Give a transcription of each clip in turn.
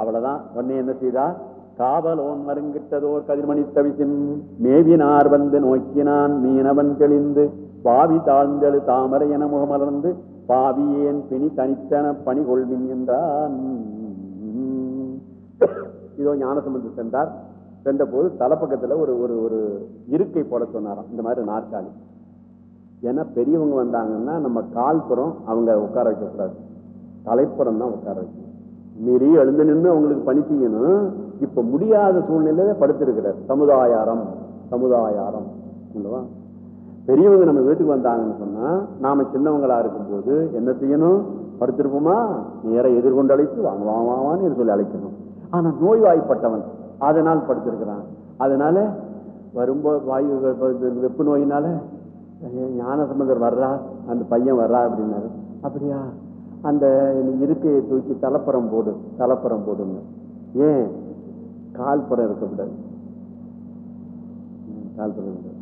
அவ்வளவுதான். உடனே என்ன செய்தா? காவலோன் மருங்கிட்டதோர் கதிர்மணி தவிசின் மேவினார் வந்து நோக்கினான் மீனவன் தெளிந்து. பாவி தாழ்ந்தெழு தாமரை என முகமலர்ந்து பாவியேன் பிணி தனித்தன பணி கொள்வின் என்றான். இதோ ஞானசம்பந்து சென்றார். சென்ற போது தலைப்பக்கத்துல ஒரு ஒரு ஒரு இருக்கை போட சொன்னாராம். இந்த மாதிரி நாற்காலி. ஏன்னா பெரியவங்க வந்தாங்கன்னா நம்ம கால்புறம் அவங்க உட்கார வைக்கக்கூடாது. தலைப்புறம் தான் உட்கார வைக்கணும். மீறி எழுந்து நின்று அவங்களுக்கு பணி செய்யணும். இப்ப முடியாத சூழ்நிலையில படுத்திருக்கிறார். சமுதாயாரம் சமுதாயாரம். இல்லவா பெரியவங்க நம்ம வீட்டுக்கு வந்தாங்கன்னு சொன்னா நாம சின்னவங்களா இருக்கும்போது என்ன செய்யணும்? படுத்திருப்போமா? நேர எதிர்கொண்டு அழைத்து வாங்க வா சொல்லி அழைக்கணும். ஆனா நோய்வாய்ப்பட்டவன் அதனால் படுத்திருக்கிறான். அதனால வரும்போது வாயு வெப்பு நோயினால ஞான சம்பந்தர் வர்றா அந்த பையன் வர்றா அப்படின்னாரு. அப்படியா? அந்த இருக்கையை தூக்கி தலைப்புறம் போடு தலைப்புறம் போடுங்க ஏன்? கால்புறம் இருக்கக்கூடாது. கால்புறம் இருக்காது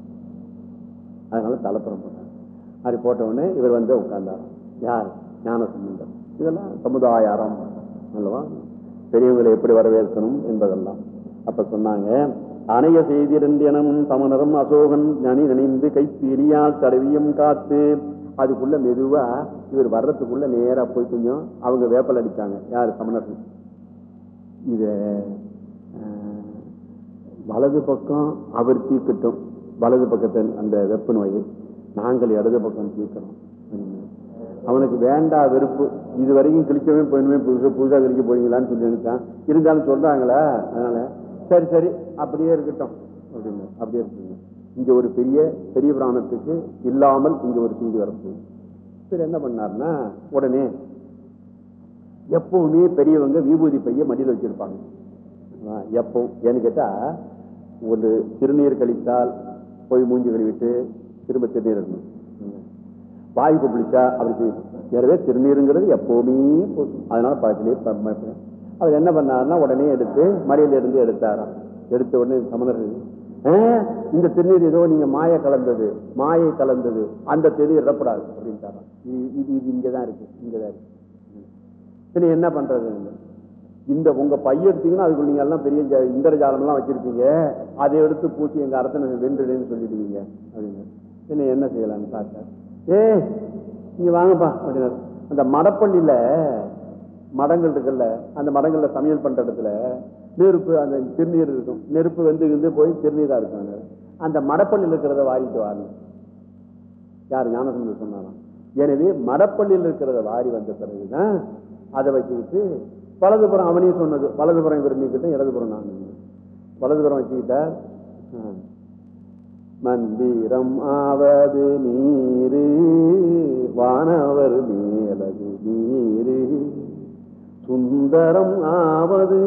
அதனால தலைப்புறம் போட்டாங்க அப்படி போட்ட உடனே இவர் வந்து உட்கார்ந்தார். யார்? ஞான இதெல்லாம் சமுதாயாரம். அல்லவா? பெரியவங்களை எப்படி வரவேற்கணும் என்பதெல்லாம். அப்ப சொன்னாங்க அணைய செய்திரண்டியனமும் சமணரும் அசோகன் நனி நினைந்து கைப்பீலியால் தடவியும் காத்து அதுக்குள்ள மெதுவா இவர் வர்றதுக்குள்ள நேரா போய் கொஞ்சம் அவங்க வேப்பல் அடித்தாங்க யார்? சமணர்கள். இத வலது பக்கம் அவர் தீர்க்கட்டும். வலது பக்கத்தில் அந்த வெப்ப நோயை நாங்கள் இடது பக்கம் தீர்க்கணும். அவனுக்கு வேண்டா வெறுப்பு. இது வரைக்கும் கிழிக்கவே போயிடுமே புதுசாக புதுசாக கிழிக்க போறீங்களான்னு சொல்லி நினைச்சான். இருந்தாலும் சொல்றாங்களா? அதனால சரி சரி அப்படியே இருக்கட்டும். அப்படின்னு அப்படியே இருக்குங்க இங்க ஒரு பெரிய பெரிய பிராணத்துக்கு இல்லாமல் இங்க ஒரு செய்தி வரப்போகுது. சரி என்ன பண்ணாருன்னா உடனே எப்பவுமே பெரியவங்க விபூதி பைய மடியில் வச்சிருப்பாங்க. எப்போ? ஏன்னு கேட்டா ஒரு திருநீர் கழித்தால் போய் மூஞ்சி கழுவிட்டு திரும்ப திருநீர் இருக்கணும் வாய் கொப்பளிச்சா அப்படி செய்யணும். எனவே திருநீருங்கிறது எப்பவுமே போதும். அதனால பக்கத்திலே அவர் என்ன பண்ணாருன்னா உடனே எடுத்து மடியில இருந்து எடுத்தாராம். எடுத்த உடனே சமணர் இந்த திருநீர் ஏதோ நீங்க மாய கலந்தது மாயை கலந்தது. அந்த திருநீர் இடப்படாது அப்படின்ட்டாராம் இது இது இது இங்கதான் இருக்கு இங்கதான் இருக்கு. சரி என்ன பண்றது? இந்த உங்க பைய எடுத்தீங்கன்னா அதுக்குள்ள நீங்க எல்லாம் பெரிய இந்திரஜாலம் எல்லாம் வச்சிருப்பீங்க. அதை எடுத்து பூச்சி எங்க அரசனை வென்றுடுன்னு சொல்லிடுவீங்க அப்படின்னு. என்ன என்ன செய்யலாம்னு பார்த்தேன் ஏ நீங்க வாங்கப்பா அப்படின்னா. அந்த மடப்பள்ளியில மடங்கள் இருக்குல்ல அந்த மடங்கள்ல சமையல் பண்ற இடத்துல நெருப்பு அந்த திருநீர் இருக்கும். நெருப்பு வந்து இருந்து போய் திருநீரா இருக்கும் அந்த மடப்பள்ளியில் இருக்கிறத வாரிட்டு வாரணும் யார் ஞானசந்தர் சொன்னாலும் எனவே மடப்பள்ளியில் இருக்கிறத வாரி வந்த பிறகுதான் அதை வச்சுக்கிட்டு வலதுபுறம் அவனே சொன்னது. வலதுபுறம் இவர் நீக்கிட்டும் இடதுபுறம் நான் வலதுபுறம் வச்சுக்கிட்டார். மந்திரம் ஆவது நீரு வானவர் மேலது நீரு. சுந்தரம் ஆவது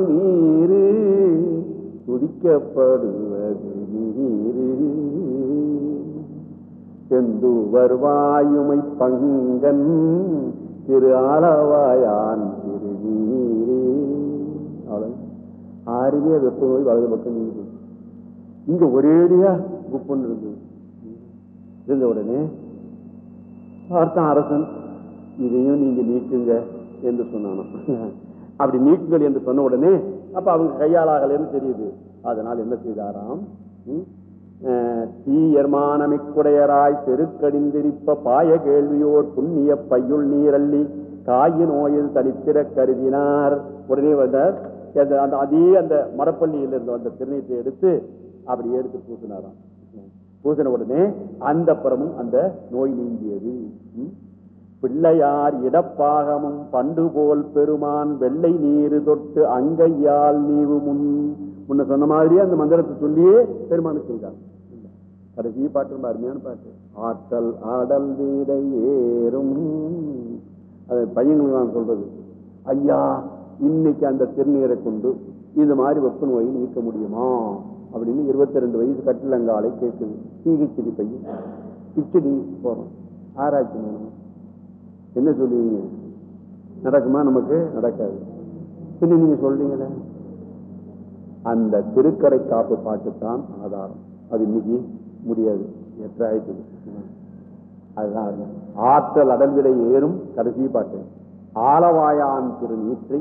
துதிக்கப்படுவது நீரு செந்துவர் பங்கன் திரு ஆளவாயான் திருநீரே. அவ்வளவு. ஆறுமே வெப்ப நோய் வலது பக்கம் நீங்க இங்க ஒரேடியா குப்பன் இருந்தது இருந்த உடனே பார்த்தான் அரசன் இதையும் நீங்க நீக்குங்க என்று சொன்னானாம். அப்படி நீக்குங்கள் என்று சொன்ன உடனே அப்ப அவங்க கையாளாகலன்னு தெரியுது. அதனால் என்ன செய்தாராம்? அஹ், தீயர்மானமிக்குடையராய் தெருக்கடிந்திருப்ப பாய கேள்வியோர் புண்ணிய பையுள் நீரள்ளி காய நோயில் தனித்திர கருதினார். உடனே வந்தார். அந்த அதே அந்த மரப்பள்ளியில் இருந்து அந்த திருநீத்தை எடுத்து அப்படி எடுத்து பூசினாராம். பூசின உடனே அந்த புறமும் அந்த நோய் நீங்கியது. பிள்ளையார் இடப்பாகமும் பண்டு போல் பெருமான் வெள்ளை நீரு தொட்டு அங்கையால் நீவு முன் முன்ன சொன்ன மாதிரியே அந்த மந்திரத்தை சொல்லியே பெருமானு செய்தார் கடைசி பாட்டு ரொம்ப அருமையான பாட்டு. ஆற்றல் ஆடல் வீடை ஏறும். அது பையங்களுக்கு நான் சொல்றது. ஐயா இன்னைக்கு அந்த திருநீரை கொண்டு இது மாதிரி வெப்ப நோயை நீக்க முடியுமா? அப்படின்னு இருபத்தி ரெண்டு வயசு கட்டிலங்காலை கேட்குது. சிகிச்சடி பையன். கிச்சடி போறோம் ஆராய்ச்சி என்ன சொல்லுவீங்க? நடக்குமா நமக்கு? நடக்காது. பின்ன நீங்க சொல்றீங்களே? அந்த திருக்கரை காப்பு பாட்டுத்தான் ஆதாரம். அது இன்னைக்கு முடியாது. எത്ര ஆயிட்டுது அதுதான் ஆற்றல் அடல்விடை ஏறும் கடைசி பாட்டு. ஆலவாயான் திருநீற்றை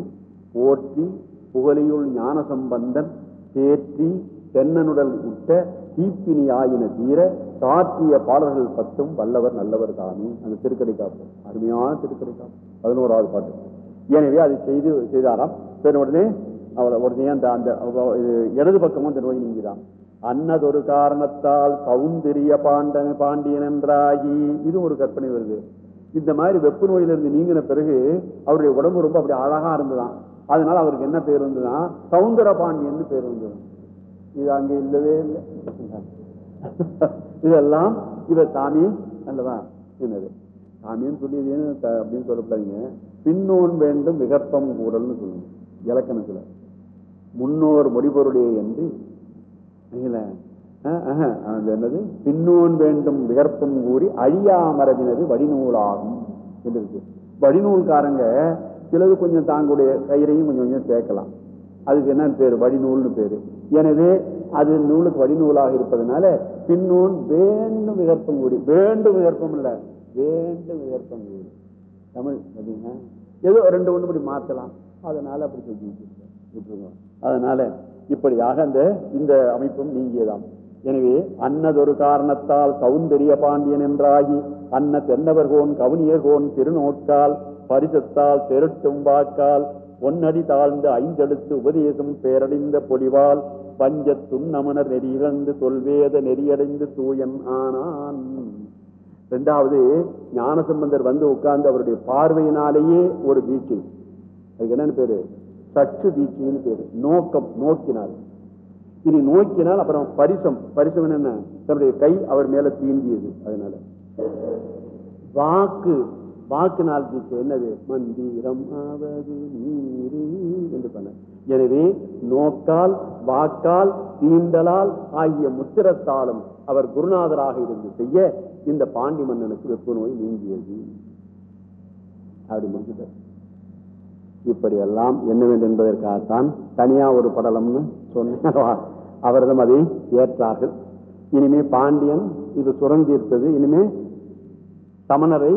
போற்றி புகழியுள் ஞான சம்பந்தன் தேற்றி தென்னனுடல் உட்ட தீப்பினி ஆயின தீர தாற்றிய பாடல்கள் பத்தும் வல்லவர் நல்லவர் தானே. அந்த திருக்கடை காப்பு. அருமையான திருக்கடை காப்பு. பதினோராவது பாட்டு. எனவே அதை செய்து செய்தாராம். சரி உடனே அவளை உடனே அந்த அந்த இடது பக்கமும் அந்த நோய் நீங்கிதான். அன்னதொரு காரணத்தால் சௌந்தரிய பாண்டன் பாண்டியன் என்றாகி இது ஒரு கற்பனை வருது. இந்த மாதிரி வெப்ப நோயிலிருந்து நீங்கின பிறகு அவருடைய உடம்பு ரொம்ப அப்படி அழகா இருந்துதான் அதனால அவருக்கு என்ன பேர் வந்ததுன்னா சவுந்தர பாண்டியன் பேர் வந்தது. இது அங்க இல்லவே இல்லை. இதெல்லாம் இவர் சாமி அல்லவா? என்னது? சாமின்னு சொல்லியது அப்படின்னு சொல்லப்படாதீங்க. பின்னோன் வேண்டும் விகற்பம் கூடல்னு சொல்லுங்க. இலக்கணத்துல. முன்னோர் முடிபொருளே என்று. அது என்னது? பின்னோன் வேண்டும் விகற்பம் கூறி அழியாமரபினது வடிநூலாகும் என்று இருக்கு. வடிநூல்காரங்க சிலது கொஞ்சம் தாங்களுடைய கயிறையும் கொஞ்சம் கொஞ்சம் சேர்க்கலாம். அதுக்கு என்ன பேர்? வடிநூல்னு பேரு. எனவே அது நூலுக்கு வடிநூலாக இருப்பதனால பின்னோன் வேண்டும் விகற்பம் கூடி வேண்டும் விகற்பம் இல்ல வேண்டும் விகற்பம் கூடி தமிழ் பார்த்தீங்கன்னா ஏதோ ரெண்டு ஒன்று இப்படி மாற்றலாம் அதனால அப்படி சொல்லி வச்சிருக்கேன். அதனால இப்படியாக அந்த இந்த அமைப்பும் நீங்கியதாம். எனவே அன்னதொரு காரணத்தால் சௌந்தரிய பாண்டியன் என்றாகி அன்ன தென்னவர்கோன் கவுனியர்கோன் திருநோக்கால் பரிசத்தால் தெருட்டும் வாக்கால் ஒன்னடி தாழ்ந்து ஐந்தெழுத்து உபதேசம் பேரடைந்த பொலிவால் பஞ்சத்தும் நமனர் நெறியிழந்து தொல்வேத நெறியடைந்து தூயன் ஆனான். ரெண்டாவது ஞானசம்பந்தர் வந்து உட்கார்ந்து அவருடைய பார்வையினாலேயே ஒரு தீட்சை அதுக்கு என்னன்னு பேரு? சச்சு தீட்சைன்னு பேரு. நோக்கம் நோக்கினார் இனி நோக்கினால் அப்புறம் பரிசம். பரிசம் என்ன தன்னுடைய கை அவர் மேல தீண்டியது அதனால. வாக்கு. வாக்குனால் தீட்சை என்னது? மந்திரம் ஆவது நீரு என்று பண்ண. எனவே நோக்கால் வாக்கால் தீண்டலால் ஆகிய முத்திரத்தாலும் அவர் குருநாதராக இருந்து செய்ய இந்த பாண்டி மன்னனுக்கு வெப்ப நோய் நீங்கியது. அப்படி முடிச்சுட்டார் இப்படியெல்லாம் என்ன வேண்டும் என்பதற்காகத்தான் தனியா ஒரு படலம்னு சொன்ன அவரிடம் அதை ஏற்றார்கள். இனிமே பாண்டியன் இது சுரந்தீர்த்தது இனிமே சமணரை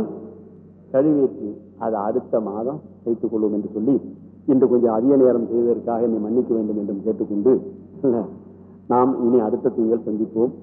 கழுவேற்று. அதை அடுத்த மாதம் வைத்துக் கொள்வோம் என்று சொல்லி இன்று கொஞ்சம் அதிக நேரம் செய்ததற்காக என்னை மன்னிக்க வேண்டும் என்றும் கேட்டுக்கொண்டு நாம் இனி அடுத்த திங்கள் சந்திப்போம்.